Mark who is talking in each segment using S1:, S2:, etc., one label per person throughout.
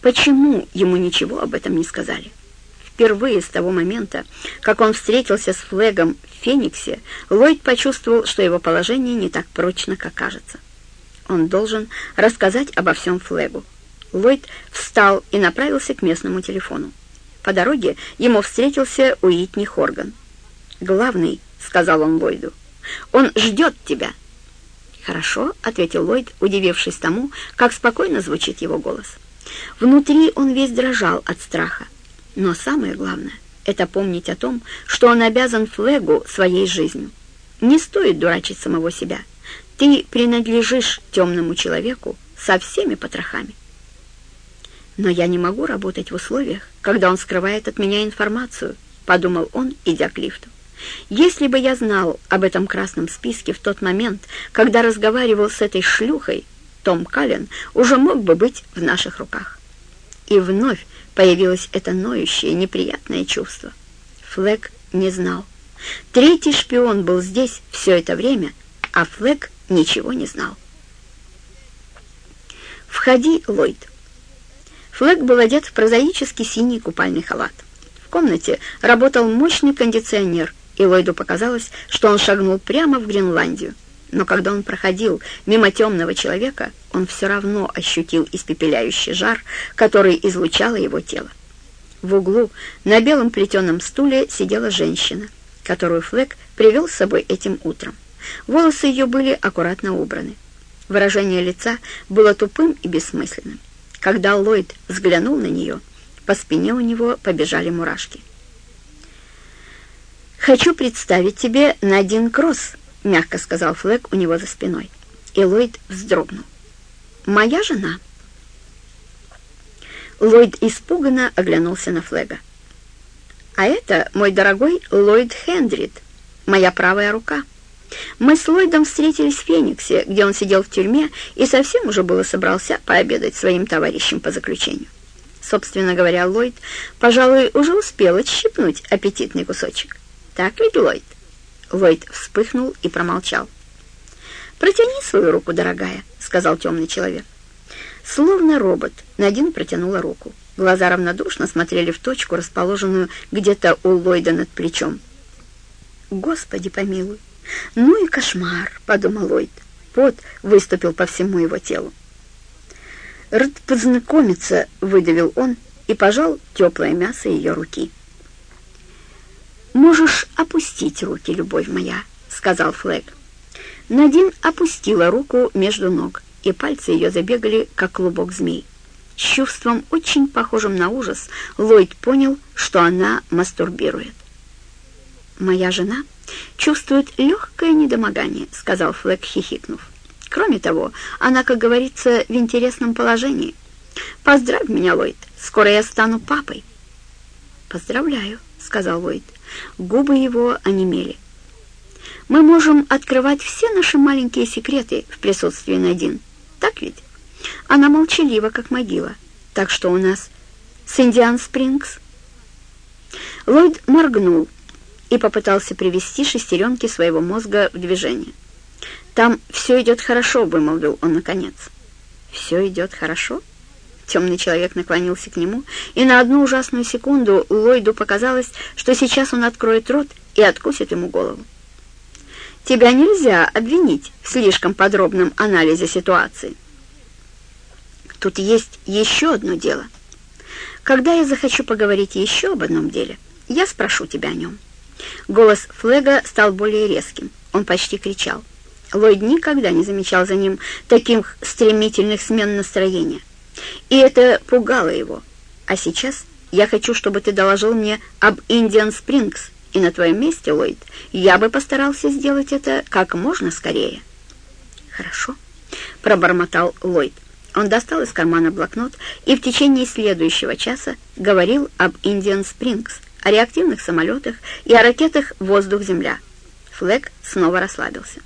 S1: Почему ему ничего об этом не сказали? Впервые с того момента, как он встретился с Флегом в Фениксе, Ллойд почувствовал, что его положение не так прочно, как кажется. Он должен рассказать обо всем Флегу. Ллойд встал и направился к местному телефону. По дороге ему встретился Уитни Хорган. «Главный», — сказал он Ллойду, — «он ждет тебя». «Хорошо», — ответил Ллойд, удивившись тому, как спокойно звучит его голос. Внутри он весь дрожал от страха. Но самое главное — это помнить о том, что он обязан Флегу своей жизнью. Не стоит дурачить самого себя. Ты принадлежишь темному человеку со всеми потрохами. Но я не могу работать в условиях, когда он скрывает от меня информацию, подумал он, идя к лифту. Если бы я знал об этом красном списке в тот момент, когда разговаривал с этой шлюхой, Том Каллен уже мог бы быть в наших руках. И вновь появилось это ноющее, неприятное чувство. Флэг не знал. Третий шпион был здесь все это время, а Флэг ничего не знал. «Входи, Ллойд». Флэг был одет в прозаический синий купальный халат. В комнате работал мощный кондиционер, и Ллойду показалось, что он шагнул прямо в Гренландию. Но когда он проходил мимо темного человека, он все равно ощутил испепеляющий жар, который излучало его тело. В углу на белом плетеном стуле сидела женщина, которую Флэк привел с собой этим утром. Волосы ее были аккуратно убраны. Выражение лица было тупым и бессмысленным. Когда Ллойд взглянул на нее, по спине у него побежали мурашки. «Хочу представить тебе Надин Кросс», — мягко сказал Флэк у него за спиной. И Ллойд вздрогнул. «Моя жена». Ллойд испуганно оглянулся на Флэга. «А это мой дорогой Ллойд Хендрид, моя правая рука». Мы с Ллойдом встретились в Фениксе, где он сидел в тюрьме и совсем уже было собрался пообедать своим товарищем по заключению. Собственно говоря, Ллойд, пожалуй, уже успел отщипнуть аппетитный кусочек. Так ведь, Ллойд? Ллойд вспыхнул и промолчал. «Протяни свою руку, дорогая», — сказал темный человек. Словно робот, Надин протянула руку. Глаза равнодушно смотрели в точку, расположенную где-то у Ллойда над плечом. «Господи помилуй! «Ну и кошмар», — подумал Ллойд. Пот выступил по всему его телу. «Рад познакомиться», — выдавил он и пожал теплое мясо ее руки. «Можешь опустить руки, любовь моя», — сказал Флэг. Надин опустила руку между ног, и пальцы ее забегали, как клубок змей. С чувством, очень похожим на ужас, Ллойд понял, что она мастурбирует. «Моя жена чувствует легкое недомогание», — сказал Флэк, хихикнув. «Кроме того, она, как говорится, в интересном положении. Поздравь меня, Ллойд, скоро я стану папой». «Поздравляю», — сказал Ллойд. Губы его онемели. «Мы можем открывать все наши маленькие секреты в присутствии Надин, так ведь? Она молчалива, как могила, так что у нас с Индиан Спрингс». Ллойд моргнул, и попытался привести шестеренки своего мозга в движение. «Там все идет хорошо», — вымолвил он наконец. «Все идет хорошо?» Темный человек наклонился к нему, и на одну ужасную секунду Ллойду показалось, что сейчас он откроет рот и откусит ему голову. «Тебя нельзя обвинить в слишком подробном анализе ситуации. Тут есть еще одно дело. Когда я захочу поговорить еще об одном деле, я спрошу тебя о нем». Голос Флега стал более резким. Он почти кричал. Ллойд никогда не замечал за ним таких стремительных смен настроения. И это пугало его. А сейчас я хочу, чтобы ты доложил мне об Индиан Спрингс, и на твоем месте, Ллойд, я бы постарался сделать это как можно скорее. Хорошо, пробормотал Ллойд. Он достал из кармана блокнот и в течение следующего часа говорил об Индиан Спрингс, о реактивных самолетах и о ракетах «Воздух-Земля». Флэк снова расслабился.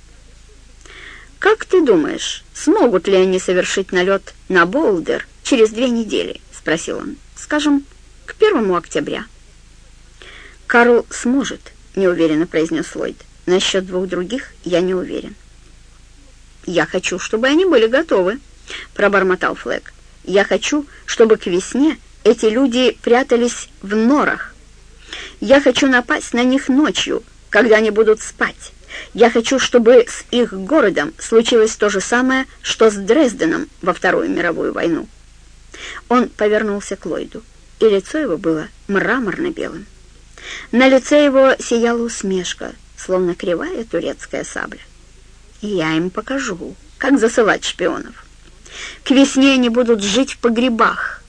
S1: «Как ты думаешь, смогут ли они совершить налет на Болдер через две недели?» — спросил он. «Скажем, к первому октября». «Карл сможет», — неуверенно произнес Ллойд. «Насчет двух других я не уверен». «Я хочу, чтобы они были готовы», — пробормотал Флэк. Я хочу, чтобы к весне эти люди прятались в норах. Я хочу напасть на них ночью, когда они будут спать. Я хочу, чтобы с их городом случилось то же самое, что с Дрезденом во Вторую мировую войну. Он повернулся к Ллойду, и лицо его было мраморно-белым. На лице его сияла усмешка, словно кривая турецкая сабля. «Я им покажу, как засылать шпионов. К весне они будут жить в погребах.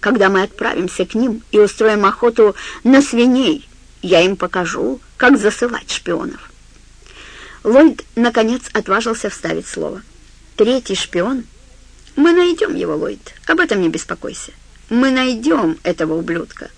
S1: Когда мы отправимся к ним и устроим охоту на свиней, я им покажу, как засылать шпионов». Ллойд, наконец, отважился вставить слово. «Третий шпион? Мы найдем его, Ллойд, об этом не беспокойся. Мы найдем этого ублюдка».